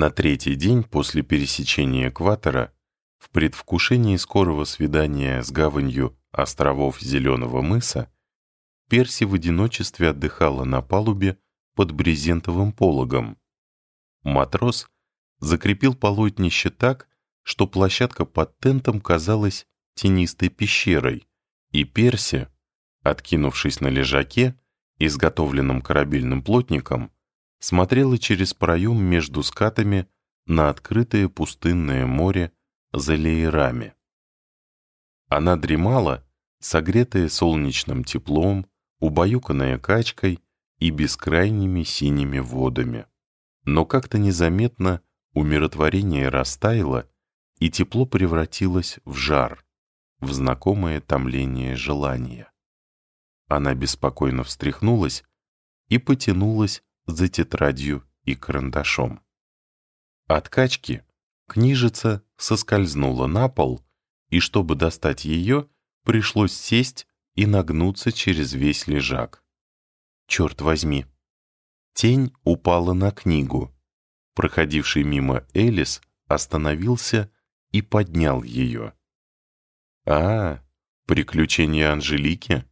На третий день после пересечения экватора, в предвкушении скорого свидания с гаванью островов Зеленого мыса, Перси в одиночестве отдыхала на палубе под брезентовым пологом. Матрос закрепил полотнище так, что площадка под тентом казалась тенистой пещерой, и Перси, откинувшись на лежаке, изготовленном корабельным плотником, смотрела через проем между скатами на открытое пустынное море за леерами. Она дремала, согретая солнечным теплом, убаюканная качкой и бескрайними синими водами. Но как-то незаметно умиротворение растаяло, и тепло превратилось в жар, в знакомое томление желания. Она беспокойно встряхнулась и потянулась за тетрадью и карандашом. От качки книжица соскользнула на пол, и чтобы достать ее, пришлось сесть и нагнуться через весь лежак. Черт возьми! Тень упала на книгу. Проходивший мимо Элис остановился и поднял ее. «А, приключения Анжелики?»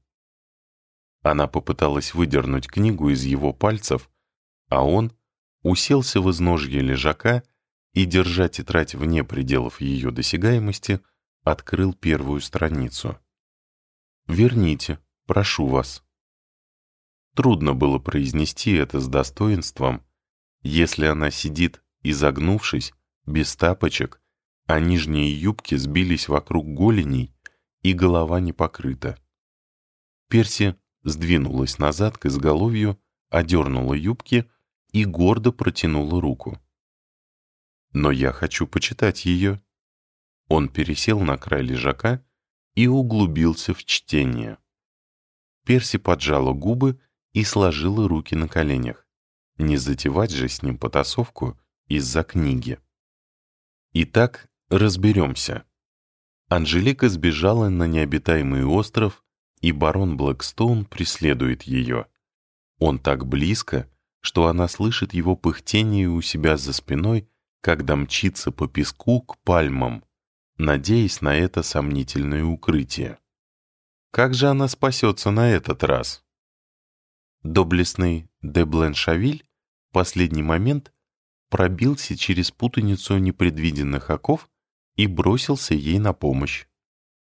Она попыталась выдернуть книгу из его пальцев, а он уселся в изножье лежака и, держа тетрадь вне пределов ее досягаемости, открыл первую страницу. «Верните, прошу вас». Трудно было произнести это с достоинством, если она сидит, изогнувшись, без тапочек, а нижние юбки сбились вокруг голеней, и голова не покрыта. Перси сдвинулась назад к изголовью, одернула юбки и гордо протянула руку. «Но я хочу почитать ее». Он пересел на край лежака и углубился в чтение. Перси поджала губы и сложила руки на коленях. Не затевать же с ним потасовку из-за книги. Итак, разберемся. Анжелика сбежала на необитаемый остров, и барон Блэкстоун преследует ее. Он так близко, что она слышит его пыхтение у себя за спиной, когда мчится по песку к пальмам, надеясь на это сомнительное укрытие. Как же она спасется на этот раз? Доблестный де Бленшавиль в последний момент пробился через путаницу непредвиденных оков и бросился ей на помощь.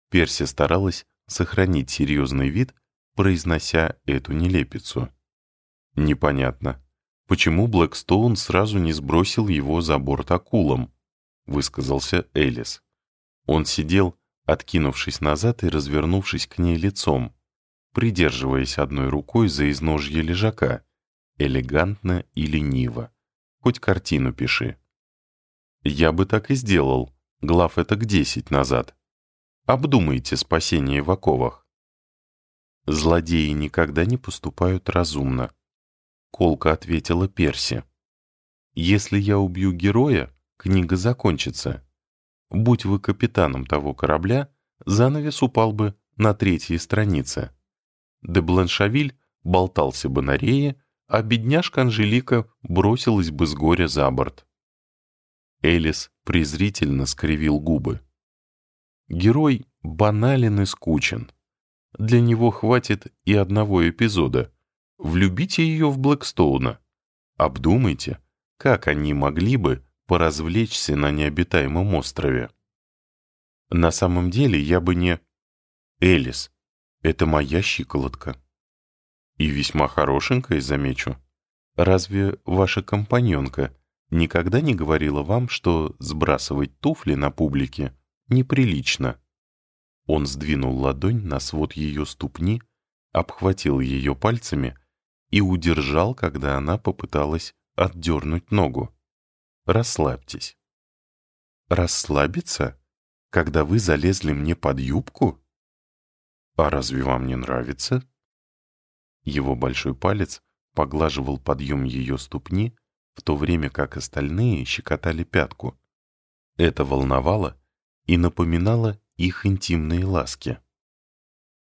Перси старалась сохранить серьезный вид, произнося эту нелепицу. Непонятно, почему Блэкстоун сразу не сбросил его за борт акулам, высказался Элис. Он сидел, откинувшись назад и развернувшись к ней лицом, придерживаясь одной рукой за изножье лежака, элегантно и лениво. Хоть картину пиши. Я бы так и сделал, глав это к десять назад. Обдумайте спасение в оковах. Злодеи никогда не поступают разумно. Колка ответила Перси. Если я убью героя, книга закончится. Будь вы капитаном того корабля, занавес упал бы на третьей странице. Де Бланшавиль болтался бы на рее, а бедняжка Анжелика бросилась бы с горя за борт. Элис презрительно скривил губы. Герой банален и скучен. Для него хватит и одного эпизода. Влюбите ее в Блэкстоуна. Обдумайте, как они могли бы поразвлечься на необитаемом острове. На самом деле я бы не... Элис, это моя щиколотка. И весьма хорошенькая, замечу. Разве ваша компаньонка никогда не говорила вам, что сбрасывать туфли на публике неприлично. Он сдвинул ладонь на свод ее ступни, обхватил ее пальцами и удержал, когда она попыталась отдернуть ногу. «Расслабьтесь». «Расслабиться? Когда вы залезли мне под юбку?» «А разве вам не нравится?» Его большой палец поглаживал подъем ее ступни, в то время как остальные щекотали пятку. Это волновало и напоминала их интимные ласки.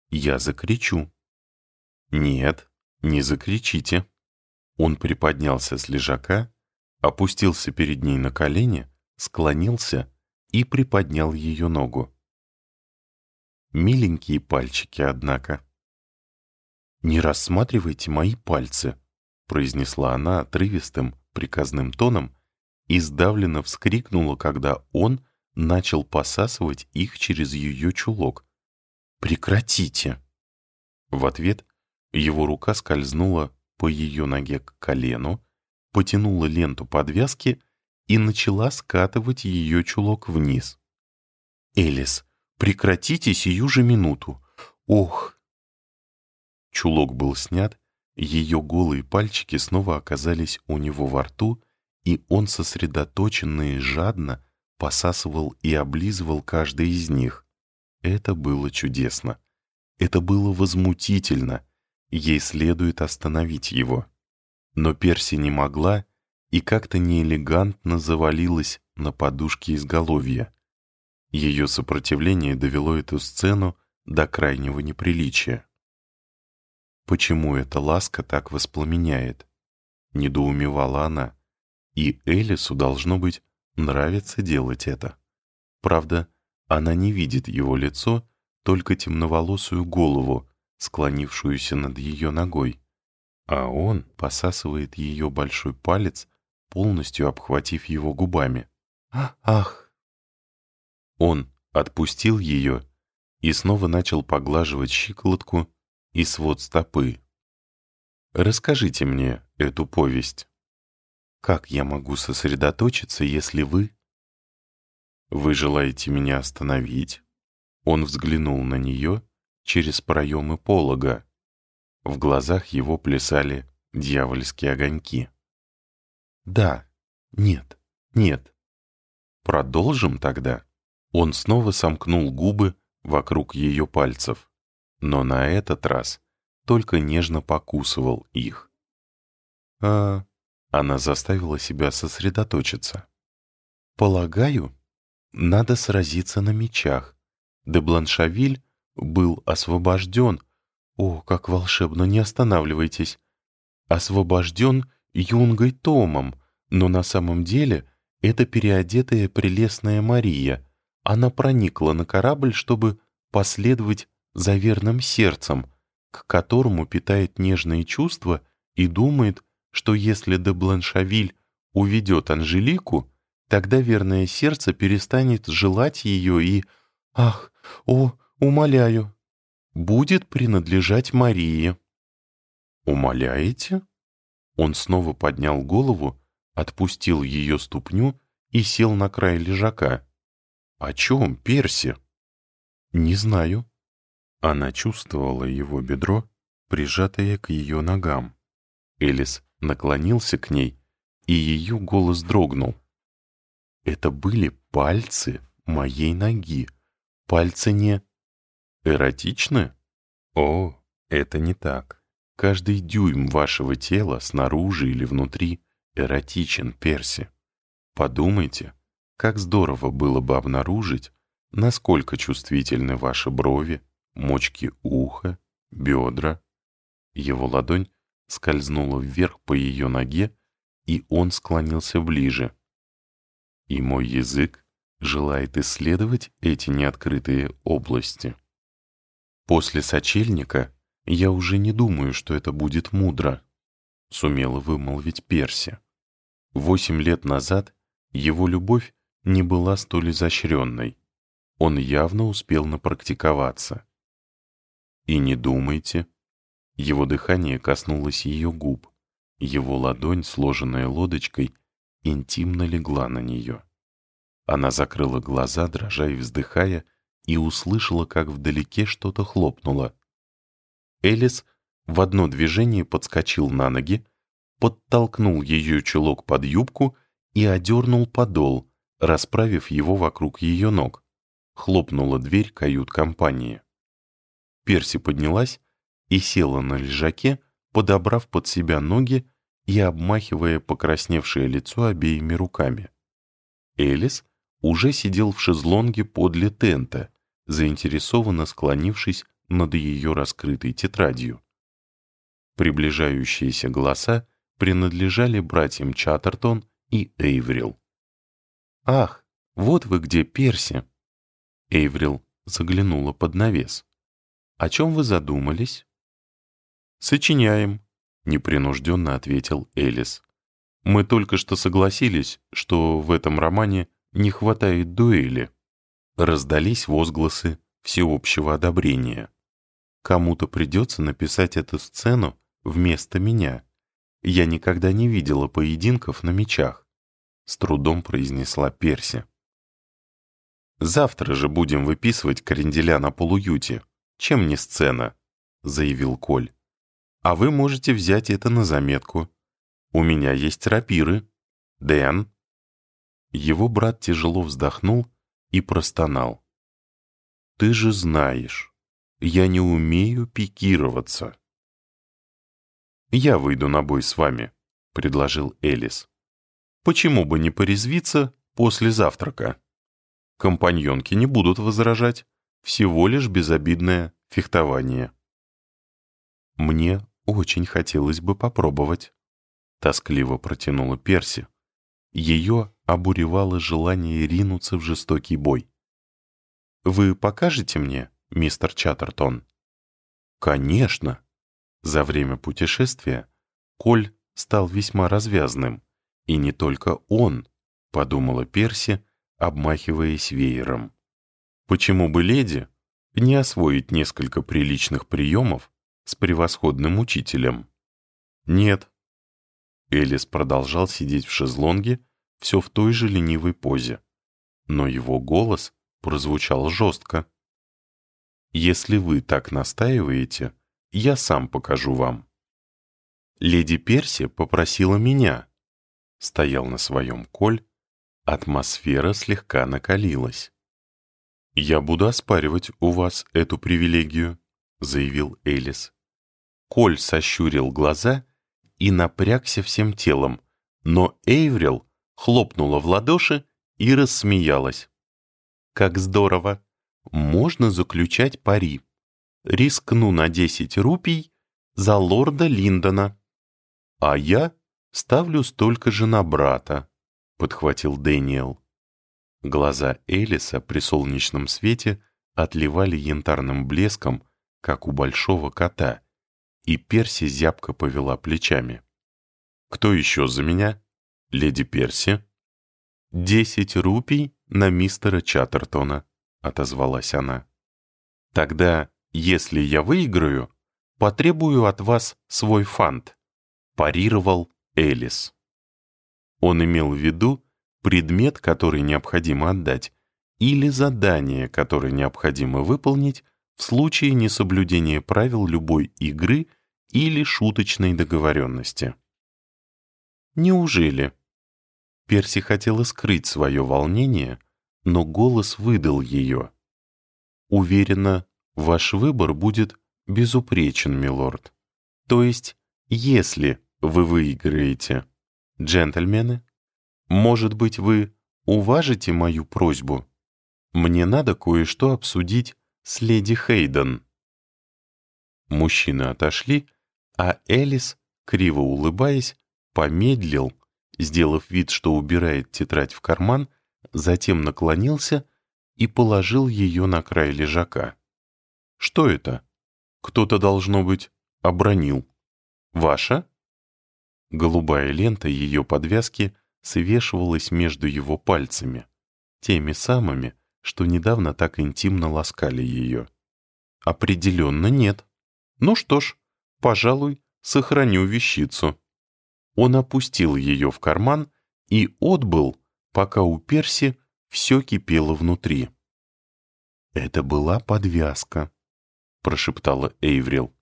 «Я закричу». «Нет, не закричите». Он приподнялся с лежака, опустился перед ней на колени, склонился и приподнял ее ногу. Миленькие пальчики, однако. «Не рассматривайте мои пальцы», — произнесла она отрывистым, приказным тоном и сдавленно вскрикнула, когда он начал посасывать их через ее чулок. «Прекратите!» В ответ его рука скользнула по ее ноге к колену, потянула ленту подвязки и начала скатывать ее чулок вниз. «Элис, прекратите сию же минуту! Ох!» Чулок был снят, ее голые пальчики снова оказались у него во рту, и он сосредоточенно и жадно посасывал и облизывал каждый из них. Это было чудесно. Это было возмутительно. Ей следует остановить его. Но Перси не могла и как-то неэлегантно завалилась на подушке изголовья. Ее сопротивление довело эту сцену до крайнего неприличия. Почему эта ласка так воспламеняет? Недоумевала она. И Элису, должно быть, нравится делать это. Правда, она не видит его лицо, только темноволосую голову, склонившуюся над ее ногой. А он посасывает ее большой палец, полностью обхватив его губами. «Ах!» Он отпустил ее и снова начал поглаживать щиколотку и свод стопы. «Расскажите мне эту повесть. Как я могу сосредоточиться, если вы...» «Вы желаете меня остановить?» Он взглянул на нее через проемы полога. В глазах его плясали дьявольские огоньки. «Да, нет, нет. Продолжим тогда?» Он снова сомкнул губы вокруг ее пальцев но на этот раз только нежно покусывал их. А она заставила себя сосредоточиться. «Полагаю, надо сразиться на мечах. Де Бланшавиль был освобожден. О, как волшебно, не останавливайтесь. Освобожден юнгой Томом, но на самом деле это переодетая прелестная Мария. Она проникла на корабль, чтобы последовать за верным сердцем, к которому питает нежные чувства и думает, что если де Бланшавиль уведет Анжелику, тогда верное сердце перестанет желать ее и, ах, о, умоляю, будет принадлежать Марии. «Умоляете?» Он снова поднял голову, отпустил ее ступню и сел на край лежака. «О чем, Перси?» «Не знаю», она чувствовала его бедро, прижатое к ее ногам. Элис наклонился к ней, и ее голос дрогнул. «Это были пальцы моей ноги. Пальцы не... эротичны? О, это не так. Каждый дюйм вашего тела, снаружи или внутри, эротичен, Перси. Подумайте, как здорово было бы обнаружить, насколько чувствительны ваши брови, мочки уха, бедра. Его ладонь скользнула вверх по ее ноге, и он склонился ближе. И мой язык желает исследовать эти неоткрытые области. После сочельника я уже не думаю, что это будет мудро, сумела вымолвить Перси. Восемь лет назад его любовь не была столь изощренной. Он явно успел напрактиковаться. И не думайте. Его дыхание коснулось ее губ. Его ладонь, сложенная лодочкой, интимно легла на нее. Она закрыла глаза, дрожа и вздыхая, и услышала, как вдалеке что-то хлопнуло. Элис в одно движение подскочил на ноги, подтолкнул ее чулок под юбку и одернул подол, расправив его вокруг ее ног. Хлопнула дверь кают-компании. Перси поднялась и села на лежаке, подобрав под себя ноги и обмахивая покрасневшее лицо обеими руками. Элис уже сидел в шезлонге подле тента, заинтересованно склонившись над ее раскрытой тетрадью. Приближающиеся голоса принадлежали братьям Чаттертон и Эйврил. «Ах, вот вы где, Перси!» Эйврил заглянула под навес. «О чем вы задумались?» «Сочиняем», — непринужденно ответил Элис. «Мы только что согласились, что в этом романе не хватает дуэли». Раздались возгласы всеобщего одобрения. «Кому-то придется написать эту сцену вместо меня. Я никогда не видела поединков на мечах», — с трудом произнесла Перси. «Завтра же будем выписывать кренделя на полуюте. Чем не сцена?» — заявил Коль. «А вы можете взять это на заметку. У меня есть рапиры. Дэн». Его брат тяжело вздохнул и простонал. «Ты же знаешь, я не умею пикироваться». «Я выйду на бой с вами», — предложил Элис. «Почему бы не порезвиться после завтрака?» Компаньонки не будут возражать, всего лишь безобидное фехтование. «Мне очень хотелось бы попробовать», — тоскливо протянула Перси. Ее обуревало желание ринуться в жестокий бой. «Вы покажете мне, мистер Чаттертон?» «Конечно!» За время путешествия Коль стал весьма развязным, и не только он, подумала Перси, обмахиваясь веером. Почему бы леди не освоить несколько приличных приемов с превосходным учителем? Нет. Элис продолжал сидеть в шезлонге, все в той же ленивой позе. Но его голос прозвучал жестко. «Если вы так настаиваете, я сам покажу вам». Леди Перси попросила меня. Стоял на своем коль, Атмосфера слегка накалилась. «Я буду оспаривать у вас эту привилегию», — заявил Элис. Коль сощурил глаза и напрягся всем телом, но Эйврил хлопнула в ладоши и рассмеялась. «Как здорово! Можно заключать пари. Рискну на десять рупий за лорда Линдона. А я ставлю столько же на брата подхватил Дэниел. Глаза Элиса при солнечном свете отливали янтарным блеском, как у большого кота, и Перси зябко повела плечами. «Кто еще за меня? Леди Перси?» «Десять рупий на мистера Чаттертона», — отозвалась она. «Тогда, если я выиграю, потребую от вас свой фант», — парировал Элис. Он имел в виду предмет, который необходимо отдать, или задание, которое необходимо выполнить в случае несоблюдения правил любой игры или шуточной договоренности. Неужели? Перси хотела скрыть свое волнение, но голос выдал ее. Уверена, ваш выбор будет безупречен, милорд. То есть, если вы выиграете. «Джентльмены, может быть, вы уважите мою просьбу? Мне надо кое-что обсудить с леди Хейден». Мужчины отошли, а Элис, криво улыбаясь, помедлил, сделав вид, что убирает тетрадь в карман, затем наклонился и положил ее на край лежака. «Что это? Кто-то, должно быть, обронил. Ваша?» Голубая лента ее подвязки свешивалась между его пальцами, теми самыми, что недавно так интимно ласкали ее. Определенно нет. Ну что ж, пожалуй, сохраню вещицу. Он опустил ее в карман и отбыл, пока у Перси все кипело внутри. «Это была подвязка», — прошептала Эйврил.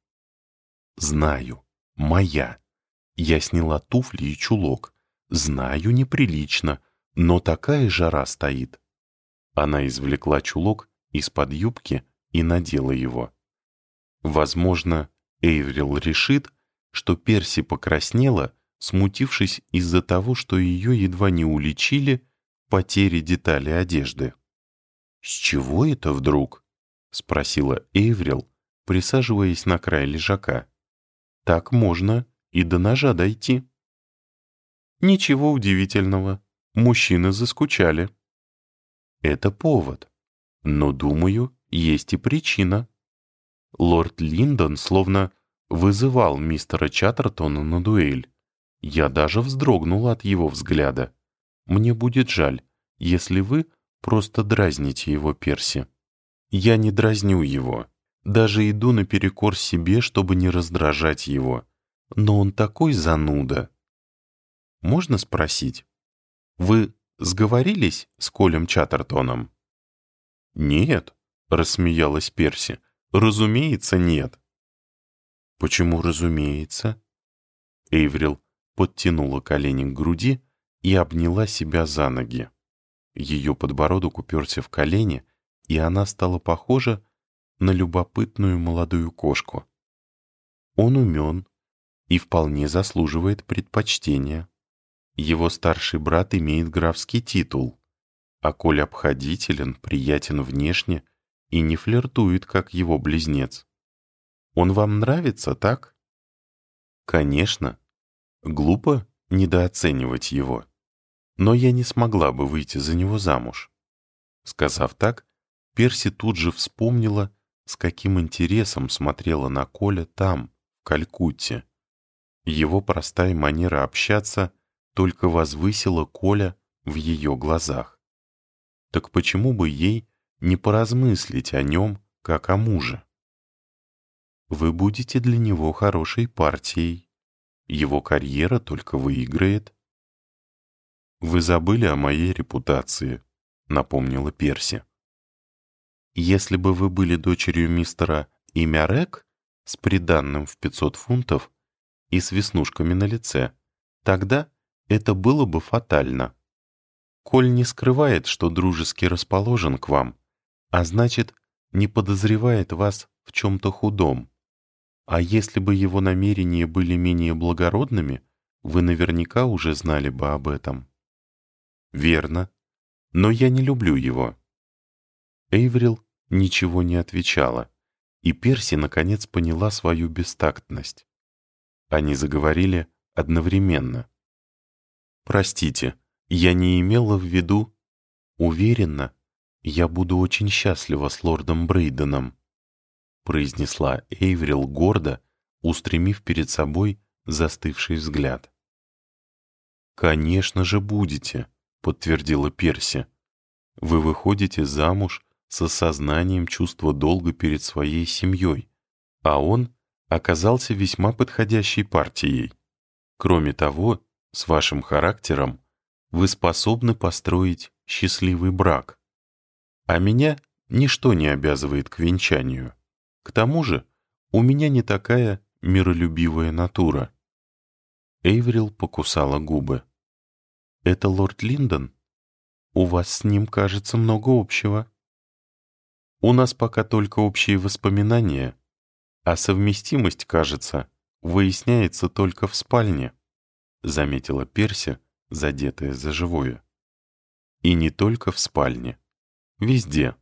«Знаю, моя». Я сняла туфли и чулок. Знаю, неприлично, но такая жара стоит. Она извлекла чулок из-под юбки и надела его. Возможно, Эйврил решит, что Перси покраснела, смутившись из-за того, что ее едва не уличили потери детали одежды. «С чего это вдруг?» — спросила Эйврил, присаживаясь на край лежака. «Так можно и до ножа дойти. Ничего удивительного. Мужчины заскучали. Это повод. Но, думаю, есть и причина. Лорд Линдон словно вызывал мистера Чаттертона на дуэль. Я даже вздрогнул от его взгляда. Мне будет жаль, если вы просто дразните его, Перси. Я не дразню его. Даже иду наперекор себе, чтобы не раздражать его. Но он такой зануда. Можно спросить? Вы сговорились с Колем Чаттертоном? Нет, рассмеялась Перси. Разумеется, нет. Почему разумеется? Эйврил подтянула колени к груди и обняла себя за ноги. Ее подбородок уперся в колени, и она стала похожа на любопытную молодую кошку. Он умен и вполне заслуживает предпочтения. Его старший брат имеет графский титул, а Коль обходителен, приятен внешне и не флиртует, как его близнец. Он вам нравится, так? Конечно. Глупо недооценивать его. Но я не смогла бы выйти за него замуж. Сказав так, Перси тут же вспомнила, с каким интересом смотрела на Коля там, в Калькутте. Его простая манера общаться только возвысила Коля в ее глазах. Так почему бы ей не поразмыслить о нем, как о муже? Вы будете для него хорошей партией. Его карьера только выиграет. «Вы забыли о моей репутации», — напомнила Перси. Если бы вы были дочерью мистера Имярек с приданным в 500 фунтов и с веснушками на лице, тогда это было бы фатально. Коль не скрывает, что дружески расположен к вам, а значит, не подозревает вас в чем-то худом. А если бы его намерения были менее благородными, вы наверняка уже знали бы об этом. Верно. Но я не люблю его. Эйврил ничего не отвечала, и Перси наконец поняла свою бестактность. Они заговорили одновременно. «Простите, я не имела в виду...» «Уверена, я буду очень счастлива с лордом Брейденом», произнесла Эйврил гордо, устремив перед собой застывший взгляд. «Конечно же будете», — подтвердила Перси. «Вы выходите замуж с осознанием чувства долга перед своей семьей, а он оказался весьма подходящей партией. Кроме того, с вашим характером вы способны построить счастливый брак. А меня ничто не обязывает к венчанию. К тому же у меня не такая миролюбивая натура. Эйврил покусала губы. «Это лорд Линдон? У вас с ним, кажется, много общего». У нас пока только общие воспоминания, а совместимость, кажется, выясняется только в спальне», — заметила Перси, задетая за живое. «И не только в спальне. Везде.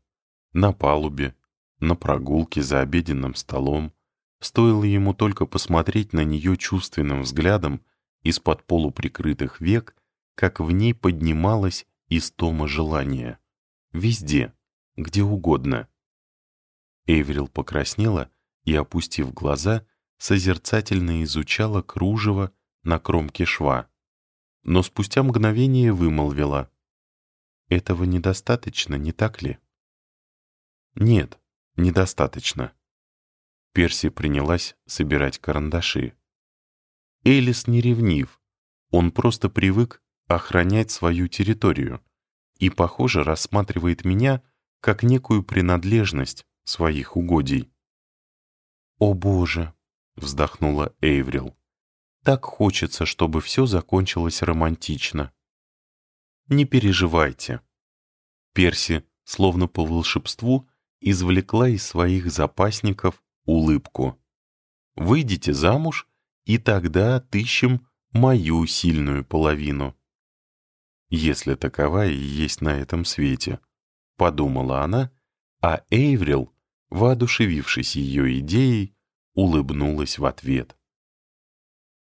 На палубе, на прогулке за обеденным столом. Стоило ему только посмотреть на нее чувственным взглядом из-под полуприкрытых век, как в ней поднималась истома желания. Везде где угодно. Эйврил покраснела и, опустив глаза, созерцательно изучала кружево на кромке шва. Но спустя мгновение вымолвила. «Этого недостаточно, не так ли?» «Нет, недостаточно». Перси принялась собирать карандаши. Элис не ревнив, он просто привык охранять свою территорию и, похоже, рассматривает меня как некую принадлежность своих угодий. «О боже!» — вздохнула Эйврил. «Так хочется, чтобы все закончилось романтично». «Не переживайте». Перси, словно по волшебству, извлекла из своих запасников улыбку. «Выйдите замуж, и тогда отыщем мою сильную половину». Если таковая и есть на этом свете. — подумала она, а Эйврил, воодушевившись ее идеей, улыбнулась в ответ.